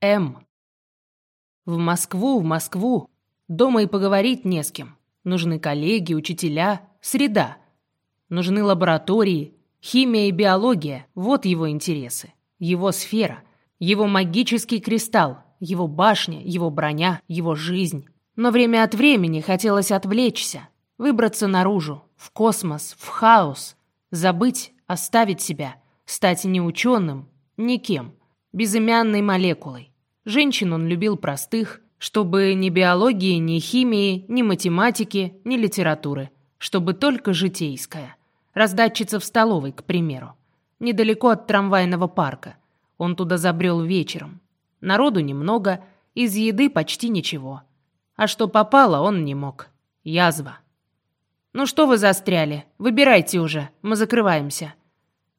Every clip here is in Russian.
М. В Москву, в Москву. Дома и поговорить не с кем. Нужны коллеги, учителя, среда. Нужны лаборатории, химия и биология. Вот его интересы. Его сфера. Его магический кристалл. Его башня, его броня, его жизнь. Но время от времени хотелось отвлечься. Выбраться наружу. В космос, в хаос. Забыть, оставить себя. Стать не ученым, никем. Безымянной молекулой. Женщин он любил простых, чтобы ни биологии, ни химии, ни математики, ни литературы. Чтобы только житейская. Раздатчица в столовой, к примеру. Недалеко от трамвайного парка. Он туда забрел вечером. Народу немного, из еды почти ничего. А что попало, он не мог. Язва. «Ну что вы застряли? Выбирайте уже, мы закрываемся».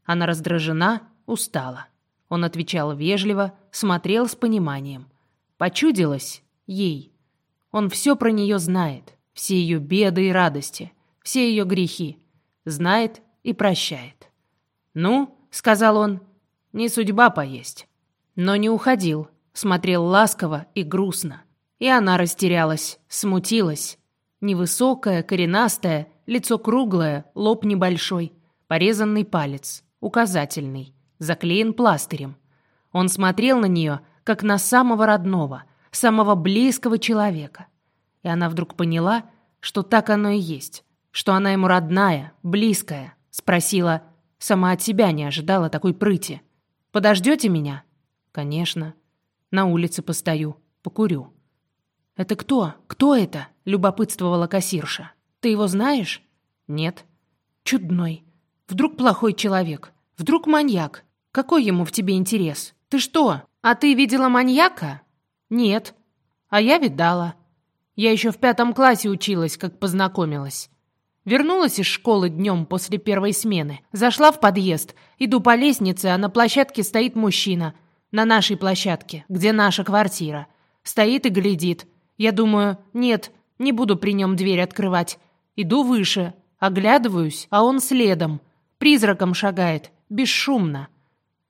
Она раздражена, устала. Он отвечал вежливо, смотрел с пониманием. Почудилось ей. Он все про нее знает, все ее беды и радости, все ее грехи. Знает и прощает. «Ну», — сказал он, — «не судьба поесть». Но не уходил, смотрел ласково и грустно. И она растерялась, смутилась. Невысокая, коренастая, лицо круглое, лоб небольшой, порезанный палец, указательный заклеен пластырем. Он смотрел на нее, как на самого родного, самого близкого человека. И она вдруг поняла, что так оно и есть, что она ему родная, близкая. Спросила, сама от себя не ожидала такой прыти. «Подождете меня?» «Конечно. На улице постою, покурю». «Это кто? Кто это?» — любопытствовала кассирша. «Ты его знаешь?» «Нет». «Чудной. Вдруг плохой человек? Вдруг маньяк? Какой ему в тебе интерес? Ты что? А ты видела маньяка? Нет. А я видала. Я еще в пятом классе училась, как познакомилась. Вернулась из школы днем после первой смены. Зашла в подъезд. Иду по лестнице, а на площадке стоит мужчина. На нашей площадке, где наша квартира. Стоит и глядит. Я думаю, нет, не буду при нем дверь открывать. Иду выше, оглядываюсь, а он следом. Призраком шагает, бесшумно.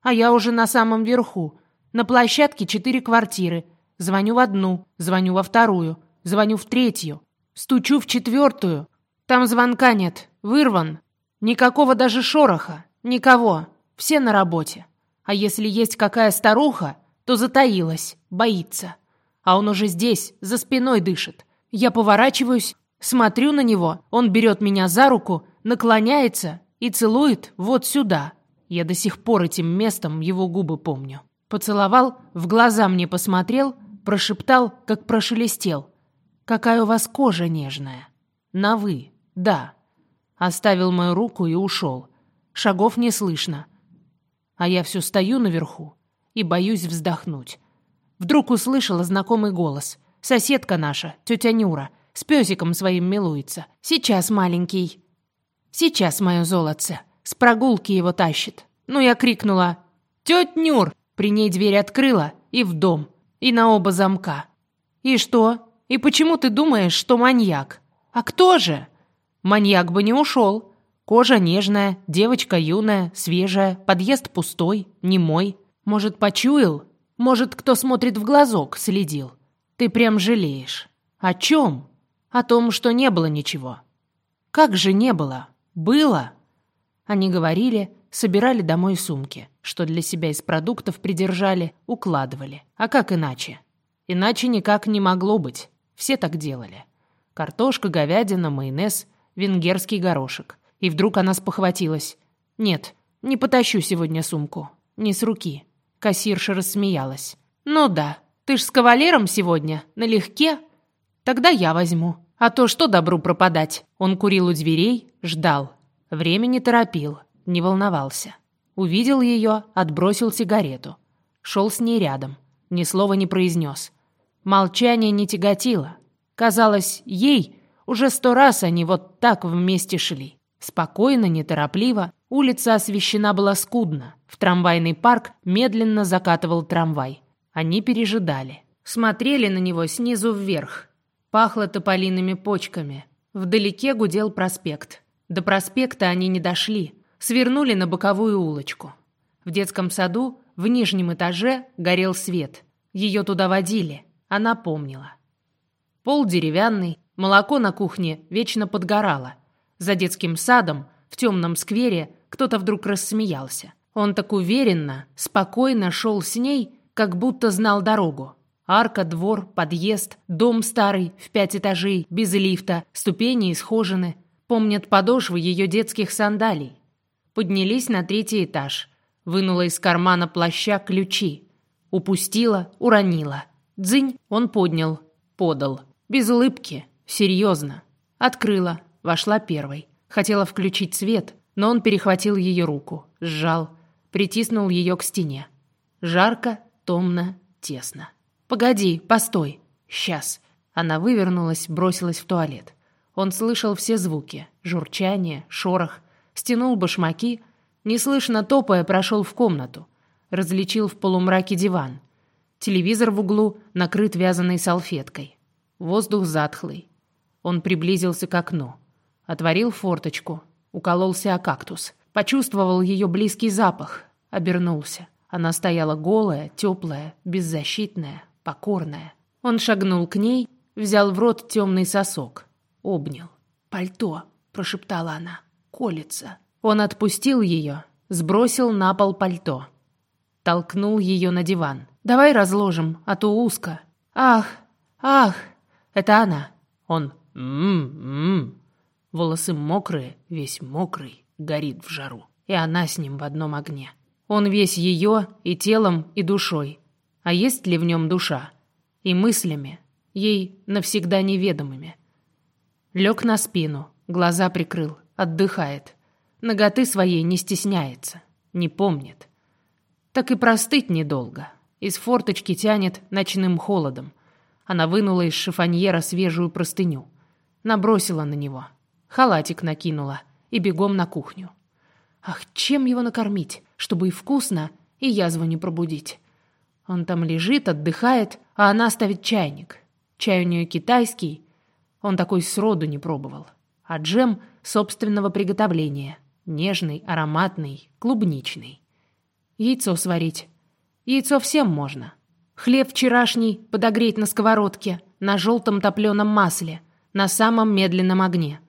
А я уже на самом верху. На площадке четыре квартиры. Звоню в одну, звоню во вторую, звоню в третью. Стучу в четвертую. Там звонка нет, вырван. Никакого даже шороха, никого. Все на работе. А если есть какая старуха, то затаилась, боится. А он уже здесь, за спиной дышит. Я поворачиваюсь, смотрю на него, он берет меня за руку, наклоняется и целует вот сюда. Я до сих пор этим местом его губы помню. Поцеловал, в глаза мне посмотрел, прошептал, как прошелестел. «Какая у вас кожа нежная!» «На «вы», да». Оставил мою руку и ушел. Шагов не слышно. А я все стою наверху и боюсь вздохнуть. Вдруг услышала знакомый голос. Соседка наша, тетя Нюра, с песиком своим милуется. «Сейчас, маленький». «Сейчас, мое золотце». С прогулки его тащит. Ну, я крикнула «Тетя Нюр!» При ней дверь открыла и в дом, и на оба замка. «И что? И почему ты думаешь, что маньяк? А кто же?» «Маньяк бы не ушел. Кожа нежная, девочка юная, свежая, подъезд пустой, не мой. Может, почуял? Может, кто смотрит в глазок, следил? Ты прям жалеешь. О чем? О том, что не было ничего. Как же не было? Было?» Они говорили, собирали домой сумки, что для себя из продуктов придержали, укладывали. А как иначе? Иначе никак не могло быть. Все так делали. Картошка, говядина, майонез, венгерский горошек. И вдруг она спохватилась. «Нет, не потащу сегодня сумку. Не с руки». Кассирша рассмеялась. «Ну да, ты ж с кавалером сегодня, налегке. Тогда я возьму. А то что добру пропадать?» Он курил у дверей, ждал. Время не торопил, не волновался. Увидел ее, отбросил сигарету. Шел с ней рядом, ни слова не произнес. Молчание не тяготило. Казалось, ей уже сто раз они вот так вместе шли. Спокойно, неторопливо, улица освещена была скудно. В трамвайный парк медленно закатывал трамвай. Они пережидали. Смотрели на него снизу вверх. Пахло тополиными почками. Вдалеке гудел проспект. До проспекта они не дошли, свернули на боковую улочку. В детском саду в нижнем этаже горел свет. Ее туда водили, она помнила. Пол деревянный, молоко на кухне вечно подгорало. За детским садом, в темном сквере, кто-то вдруг рассмеялся. Он так уверенно, спокойно шел с ней, как будто знал дорогу. Арка, двор, подъезд, дом старый, в пять этажей, без лифта, ступени исхожены. Помнят подошвы ее детских сандалий. Поднялись на третий этаж. Вынула из кармана плаща ключи. Упустила, уронила. Дзынь он поднял, подал. Без улыбки, серьезно. Открыла, вошла первой. Хотела включить свет, но он перехватил ее руку, сжал, притиснул ее к стене. Жарко, томно, тесно. «Погоди, постой. Сейчас». Она вывернулась, бросилась в туалет. Он слышал все звуки. Журчание, шорох. Стянул башмаки. Неслышно топая, прошел в комнату. Различил в полумраке диван. Телевизор в углу накрыт вязаной салфеткой. Воздух затхлый. Он приблизился к окну. Отворил форточку. Укололся о кактус. Почувствовал ее близкий запах. Обернулся. Она стояла голая, теплая, беззащитная, покорная. Он шагнул к ней, взял в рот темный сосок. Обнял. «Пальто», — прошептала она, — «колется». Он отпустил ее, сбросил на пол пальто. Толкнул ее на диван. «Давай разложим, а то узко». «Ах, ах!» Это она. Он «М-м-м». Волосы мокрые, весь мокрый, горит в жару. И она с ним в одном огне. Он весь ее и телом, и душой. А есть ли в нем душа? И мыслями, ей навсегда неведомыми. Лег на спину, глаза прикрыл, отдыхает. Ноготы своей не стесняется, не помнит. Так и простыть недолго. Из форточки тянет ночным холодом. Она вынула из шифоньера свежую простыню. Набросила на него. Халатик накинула и бегом на кухню. Ах, чем его накормить, чтобы и вкусно, и язву не пробудить? Он там лежит, отдыхает, а она ставит чайник. Чай у нее китайский, он такой сроду не пробовал. А джем собственного приготовления. Нежный, ароматный, клубничный. Яйцо сварить. Яйцо всем можно. Хлеб вчерашний подогреть на сковородке, на желтом топленом масле, на самом медленном огне.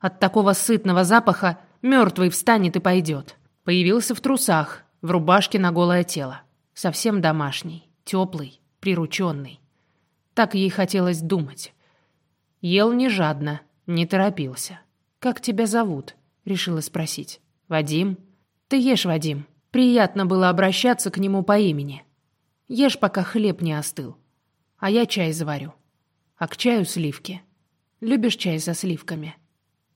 От такого сытного запаха Мертвый встанет и пойдет. Появился в трусах, в рубашке на голое тело. Совсем домашний, теплый, прирученный. Так ей хотелось думать. Ел не жадно, не торопился. «Как тебя зовут?» — решила спросить. «Вадим?» «Ты ешь, Вадим. Приятно было обращаться к нему по имени. Ешь, пока хлеб не остыл. А я чай заварю. А к чаю сливки. Любишь чай со сливками?»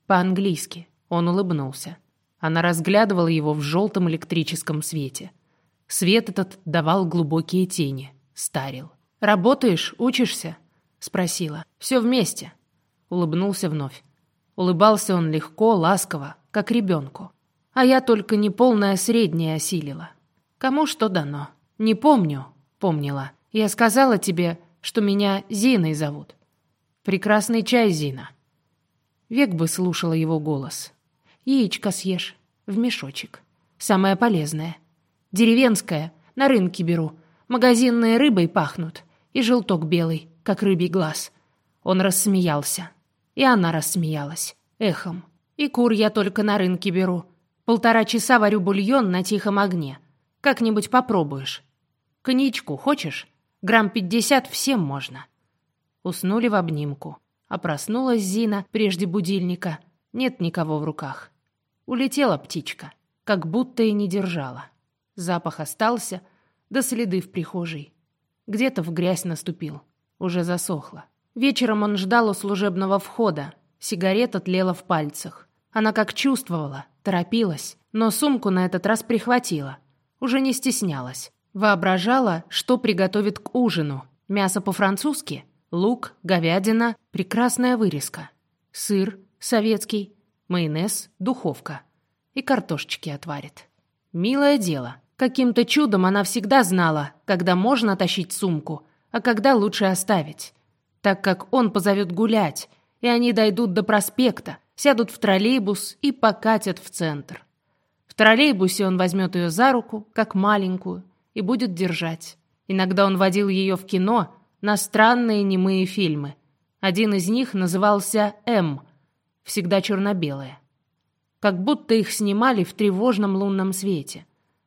«По-английски. Он улыбнулся. Она разглядывала его в желтом электрическом свете. Свет этот давал глубокие тени, старил. «Работаешь? Учишься?» — спросила. «Все вместе». Улыбнулся вновь. Улыбался он легко, ласково, как ребенку. А я только неполное среднее осилила. Кому что дано. Не помню, помнила. Я сказала тебе, что меня Зиной зовут. Прекрасный чай, Зина. Век бы слушала его голос. Яичко съешь. В мешочек. Самое полезное. Деревенское. На рынке беру. Магазинные рыбой пахнут. И желток белый, как рыбий глаз. Он рассмеялся. И она рассмеялась. Эхом. И кур я только на рынке беру. Полтора часа варю бульон на тихом огне. Как-нибудь попробуешь. Коньячку хочешь? Грамм пятьдесят всем можно. Уснули в обнимку. А проснулась Зина прежде будильника. Нет никого в руках. Улетела птичка, как будто и не держала. Запах остался, да следы в прихожей. Где-то в грязь наступил, уже засохло. Вечером он ждал у служебного входа. Сигарета тлела в пальцах. Она как чувствовала, торопилась, но сумку на этот раз прихватила. Уже не стеснялась. Воображала, что приготовит к ужину. Мясо по-французски, лук, говядина, прекрасная вырезка. Сыр советский, майонез, духовка. И картошечки отварит. Милое дело. Каким-то чудом она всегда знала, когда можно тащить сумку, а когда лучше оставить. Так как он позовет гулять, и они дойдут до проспекта, сядут в троллейбус и покатят в центр. В троллейбусе он возьмет ее за руку, как маленькую, и будет держать. Иногда он водил ее в кино на странные немые фильмы. Один из них назывался «М», всегда черно-белое. Как будто их снимали в тревожном лунном свете.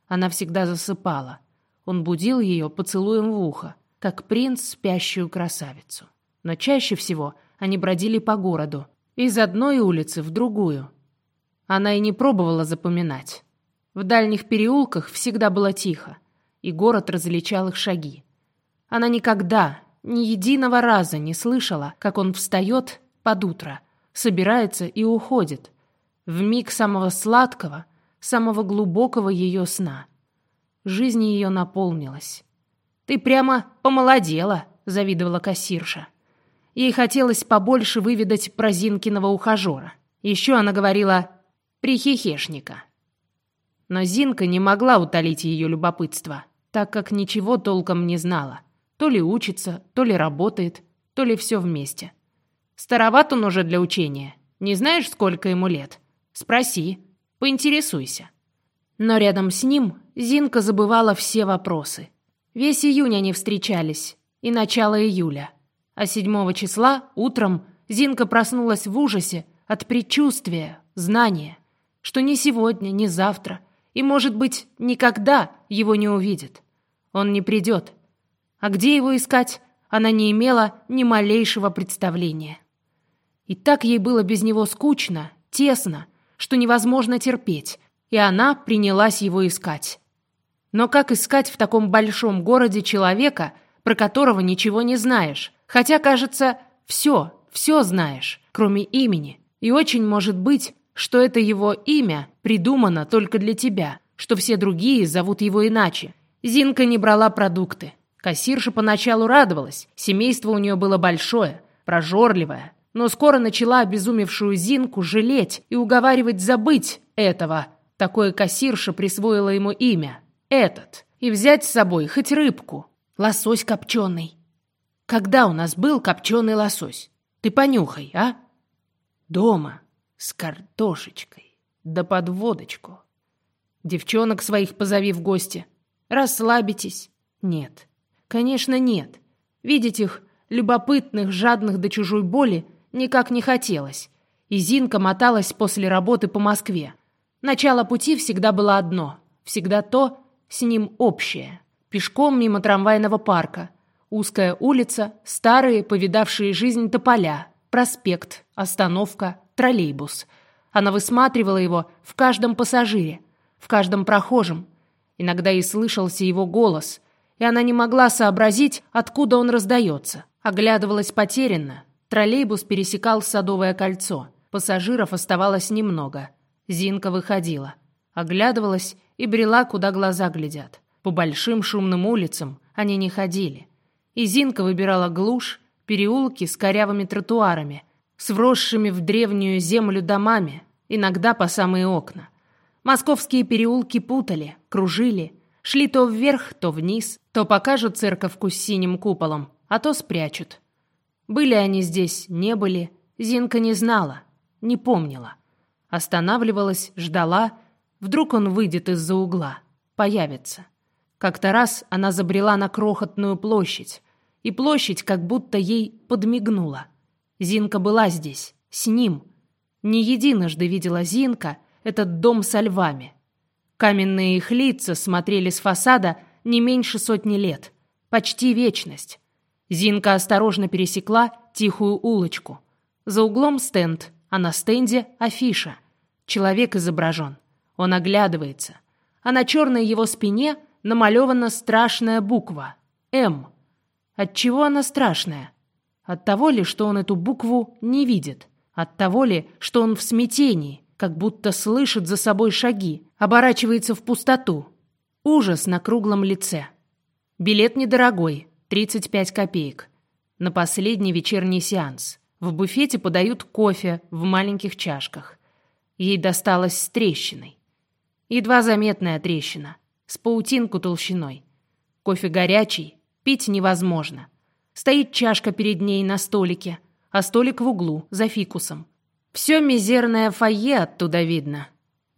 Она всегда засыпала. Он будил ее поцелуем в ухо, как принц спящую красавицу. Но чаще всего они бродили по городу, из одной улицы в другую. Она и не пробовала запоминать. В дальних переулках всегда было тихо, и город различал их шаги. Она никогда, ни единого раза не слышала, как он встает под утро, собирается и уходит, в миг самого сладкого, самого глубокого ее сна. Жизнь ее наполнилась. «Ты прямо помолодела», — завидовала кассирша. Ей хотелось побольше выведать про Зинкиного ухажера. Еще она говорила «прихихешника». Но Зинка не могла утолить ее любопытство, так как ничего толком не знала. То ли учится, то ли работает, то ли все вместе. Староват он уже для учения. Не знаешь, сколько ему лет? Спроси, поинтересуйся. Но рядом с ним Зинка забывала все вопросы. Весь июнь они встречались, и начало июля. А 7 числа утром Зинка проснулась в ужасе от предчувствия, знания, что ни сегодня, ни завтра – и, может быть, никогда его не увидит. Он не придет. А где его искать, она не имела ни малейшего представления. И так ей было без него скучно, тесно, что невозможно терпеть, и она принялась его искать. Но как искать в таком большом городе человека, про которого ничего не знаешь, хотя, кажется, все, все знаешь, кроме имени, и очень может быть, что это его имя придумано только для тебя, что все другие зовут его иначе. Зинка не брала продукты. Кассирша поначалу радовалась, семейство у нее было большое, прожорливое, но скоро начала обезумевшую Зинку жалеть и уговаривать забыть этого. Такое кассирша присвоила ему имя – этот, и взять с собой хоть рыбку, лосось копченый. Когда у нас был копченый лосось? Ты понюхай, а? Дома с картошечкой, да под водочку. Девчонок своих позови в гости. Расслабитесь. Нет. Конечно, нет. Видеть их, любопытных, жадных до чужой боли, никак не хотелось. И Зинка моталась после работы по Москве. Начало пути всегда было одно. Всегда то, с ним общее. Пешком мимо трамвайного парка. Узкая улица, старые, повидавшие жизнь тополя, проспект, остановка, троллейбус. Она высматривала его в каждом пассажире, в каждом прохожем. Иногда и слышался его голос, и она не могла сообразить, откуда он раздается. Оглядывалась потерянно. Троллейбус пересекал Садовое кольцо. Пассажиров оставалось немного. Зинка выходила. Оглядывалась и брела, куда глаза глядят. По большим шумным улицам они не ходили. И Зинка выбирала глушь, переулки с корявыми тротуарами, с вросшими в древнюю землю домами, иногда по самые окна. Московские переулки путали, кружили, шли то вверх, то вниз, то покажут церковку с синим куполом, а то спрячут. Были они здесь, не были, Зинка не знала, не помнила. Останавливалась, ждала, вдруг он выйдет из-за угла, появится. Как-то раз она забрела на крохотную площадь, и площадь как будто ей подмигнула. Зинка была здесь, с ним. Не единожды видела Зинка этот дом со львами. Каменные их лица смотрели с фасада не меньше сотни лет. Почти вечность. Зинка осторожно пересекла тихую улочку. За углом стенд, а на стенде афиша. Человек изображен. Он оглядывается. А на черной его спине намалевана страшная буква «М». Отчего она страшная? От того ли, что он эту букву не видит? От того ли, что он в смятении, как будто слышит за собой шаги, оборачивается в пустоту? Ужас на круглом лице. Билет недорогой, 35 копеек. На последний вечерний сеанс. В буфете подают кофе в маленьких чашках. Ей досталось с трещиной. Едва заметная трещина, с паутинку толщиной. Кофе горячий, пить невозможно. Стоит чашка перед ней на столике, а столик в углу, за фикусом. Все мизерное фойе оттуда видно.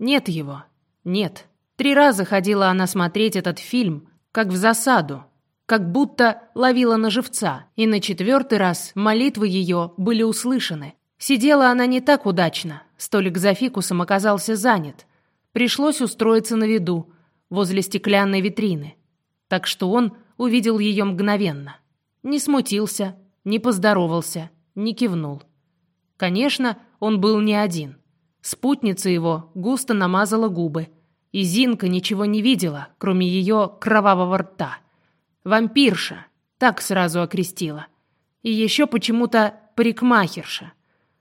Нет его. Нет. Три раза ходила она смотреть этот фильм, как в засаду. как будто ловила на живца, и на четвертый раз молитвы ее были услышаны. Сидела она не так удачно, столик за фикусом оказался занят. Пришлось устроиться на виду, возле стеклянной витрины. Так что он увидел ее мгновенно. Не смутился, не поздоровался, не кивнул. Конечно, он был не один. Спутница его густо намазала губы, и Зинка ничего не видела, кроме ее кровавого рта. Вампирша, так сразу окрестила. И еще почему-то парикмахерша.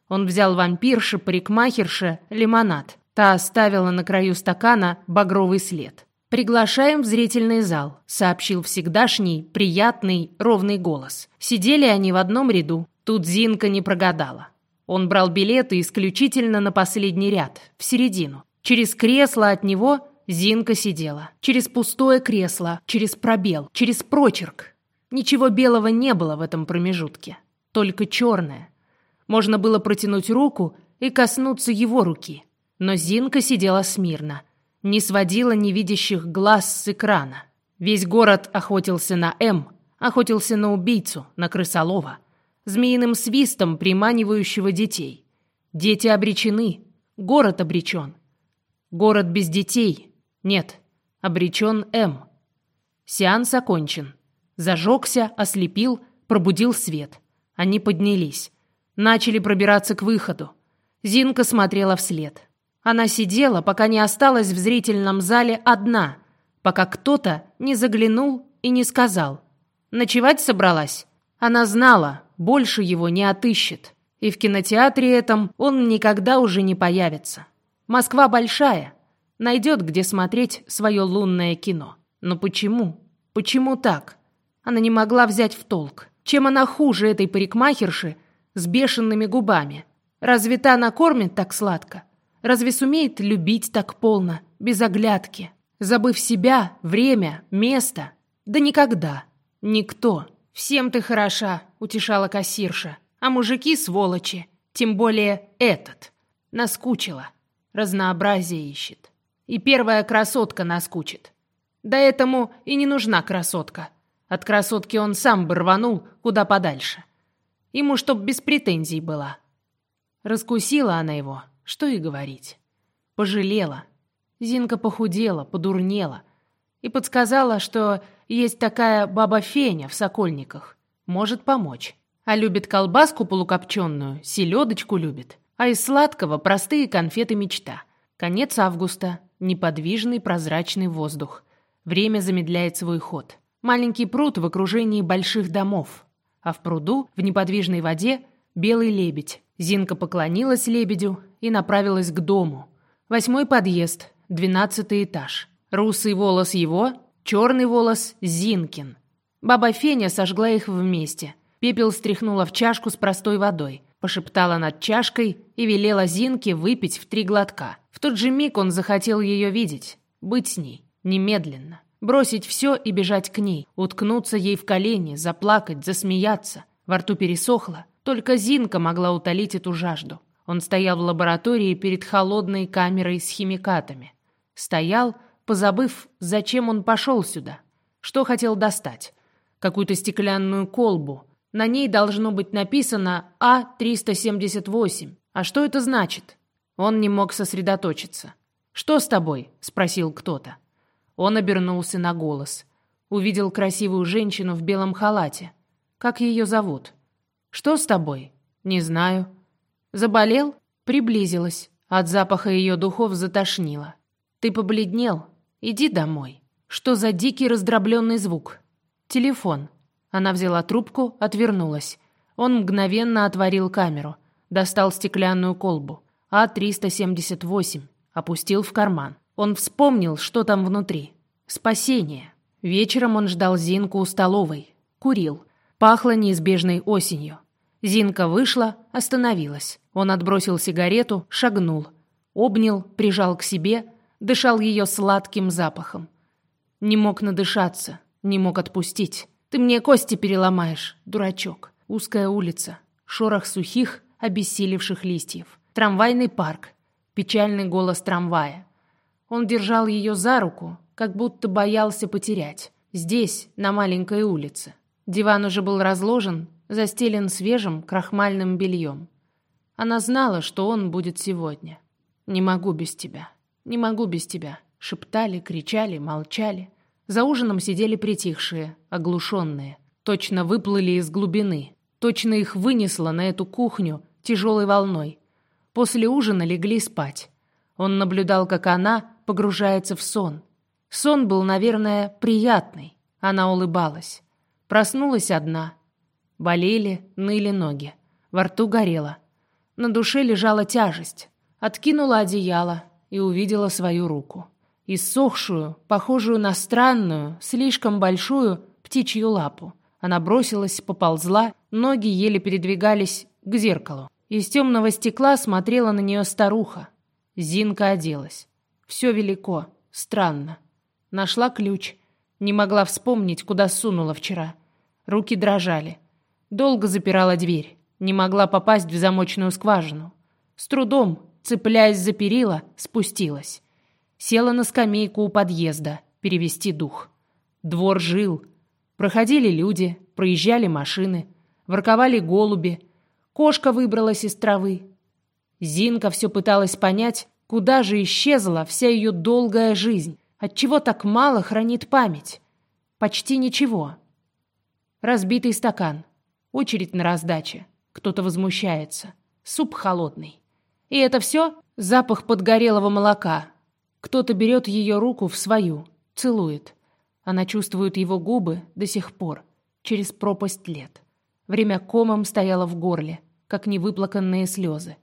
Он взял вампирше, парикмахерше, лимонад. Та оставила на краю стакана багровый след. «Приглашаем в зрительный зал», — сообщил всегдашний, приятный, ровный голос. Сидели они в одном ряду. Тут Зинка не прогадала. Он брал билеты исключительно на последний ряд, в середину. Через кресло от него Зинка сидела. Через пустое кресло, через пробел, через прочерк. Ничего белого не было в этом промежутке. Только черное. Можно было протянуть руку и коснуться его руки. Но Зинка сидела смирно — не сводила невидящих глаз с экрана. Весь город охотился на М, охотился на убийцу, на крысолова, змеиным свистом приманивающего детей. Дети обречены, город обречен. Город без детей. Нет, обречен М. Сеанс окончен. Зажегся, ослепил, пробудил свет. Они поднялись. Начали пробираться к выходу. Зинка смотрела вслед. Она сидела, пока не осталась в зрительном зале одна, пока кто-то не заглянул и не сказал. Ночевать собралась? Она знала, больше его не отыщет. И в кинотеатре этом он никогда уже не появится. Москва большая, найдет, где смотреть свое лунное кино. Но почему? Почему так? Она не могла взять в толк. Чем она хуже этой парикмахерши с бешеными губами? Разве та накормит так сладко? Разве сумеет любить так полно, без оглядки, забыв себя, время, место? Да никогда. Никто. Всем ты хороша, утешала кассирша. А мужики сволочи, тем более этот. Наскучила. Разнообразие ищет. И первая красотка наскучит. Да этому и не нужна красотка. От красотки он сам бы рванул куда подальше. Ему чтоб без претензий была. Раскусила она его, что и говорить. Пожалела. Зинка похудела, подурнела. И подсказала, что есть такая баба Феня в Сокольниках. Может помочь. А любит колбаску полукопченую, селедочку любит. А из сладкого простые конфеты мечта. Конец августа. Неподвижный прозрачный воздух. Время замедляет свой ход. Маленький пруд в окружении больших домов. А в пруду, в неподвижной воде, белый лебедь. Зинка поклонилась лебедю и направилась к дому. Восьмой подъезд, двенадцатый этаж. Русый волос его, черный волос Зинкин. Баба Феня сожгла их вместе. Пепел стряхнула в чашку с простой водой, пошептала над чашкой и велела Зинке выпить в три глотка. В тот же миг он захотел ее видеть, быть с ней, немедленно. Бросить все и бежать к ней, уткнуться ей в колени, заплакать, засмеяться. Во рту пересохло, только Зинка могла утолить эту жажду. Он стоял в лаборатории перед холодной камерой с химикатами. Стоял, позабыв, зачем он пошел сюда. Что хотел достать? Какую-то стеклянную колбу. На ней должно быть написано А-378. А что это значит? Он не мог сосредоточиться. «Что с тобой?» — спросил кто-то. Он обернулся на голос. Увидел красивую женщину в белом халате. Как ее зовут? «Что с тобой?» «Не знаю». «Заболел?» Приблизилась. От запаха ее духов затошнило. «Ты побледнел? Иди домой». Что за дикий раздробленный звук? Телефон. Она взяла трубку, отвернулась. Он мгновенно отворил камеру. Достал стеклянную колбу. А-378. Опустил в карман. Он вспомнил, что там внутри. Спасение. Вечером он ждал Зинку у столовой. Курил. Пахло неизбежной осенью. Зинка вышла, остановилась. Он отбросил сигарету, шагнул. Обнял, прижал к себе, дышал ее сладким запахом. Не мог надышаться, не мог отпустить. «Ты мне кости переломаешь, дурачок». Узкая улица, шорох сухих, обессилевших листьев. Трамвайный парк, печальный голос трамвая. Он держал ее за руку, как будто боялся потерять. Здесь, на маленькой улице. Диван уже был разложен, застелен свежим крахмальным бельем. Она знала, что он будет сегодня. «Не могу без тебя, не могу без тебя», шептали, кричали, молчали. За ужином сидели притихшие, оглушенные. Точно выплыли из глубины. Точно их вынесло на эту кухню тяжелой волной. После ужина легли спать. Он наблюдал, как она погружается в сон. Сон был, наверное, приятный. Она улыбалась. Проснулась одна. Болели, ныли ноги. Во рту горело. На душе лежала тяжесть. Откинула одеяло и увидела свою руку. Иссохшую, похожую на странную, слишком большую птичью лапу. Она бросилась, поползла, ноги еле передвигались к зеркалу. Из темного стекла смотрела на нее старуха. Зинка оделась. Все велико, странно. Нашла ключ. Не могла вспомнить, куда сунула вчера. Руки дрожали. Долго запирала дверь. Не могла попасть в замочную скважину. С трудом, цепляясь за перила, спустилась. Села на скамейку у подъезда, перевести дух. Двор жил. Проходили люди, проезжали машины, ворковали голуби, Кошка выбралась из травы. Зинка все пыталась понять, куда же исчезла вся ее долгая жизнь, отчего так мало хранит память. Почти ничего. Разбитый стакан. Очередь на раздаче. Кто-то возмущается. Суп холодный. И это все запах подгорелого молока. Кто-то берет ее руку в свою, целует. Она чувствует его губы до сих пор, через пропасть лет. Время комом стояло в горле, как невыплаканные слезы.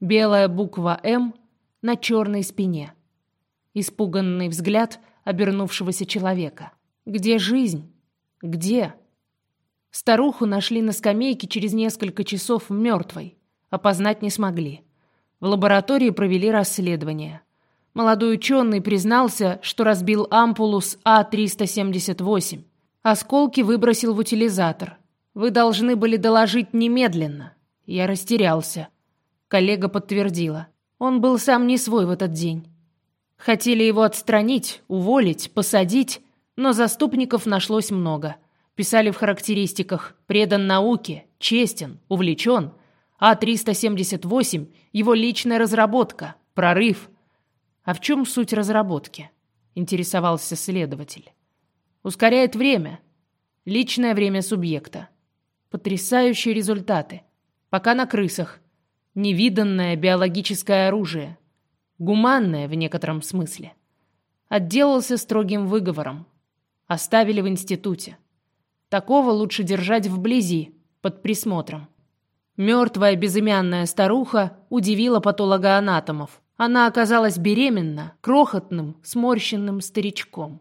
Белая буква «М» на черной спине. Испуганный взгляд обернувшегося человека. Где жизнь? Где? Старуху нашли на скамейке через несколько часов мертвой. Опознать не смогли. В лаборатории провели расследование. Молодой ученый признался, что разбил ампулу с А-378. Осколки выбросил в утилизатор. Вы должны были доложить немедленно. Я растерялся. Коллега подтвердила. Он был сам не свой в этот день. Хотели его отстранить, уволить, посадить, но заступников нашлось много. Писали в характеристиках «предан науке», «честен», «увлечен», А-378 – его личная разработка, прорыв. А в чем суть разработки? Интересовался следователь. Ускоряет время. Личное время субъекта. Потрясающие результаты. Пока на крысах. Невиданное биологическое оружие. Гуманное в некотором смысле. Отделался строгим выговором. Оставили в институте. Такого лучше держать вблизи, под присмотром. Мертвая безымянная старуха удивила патологоанатомов. Она оказалась беременна крохотным, сморщенным старичком.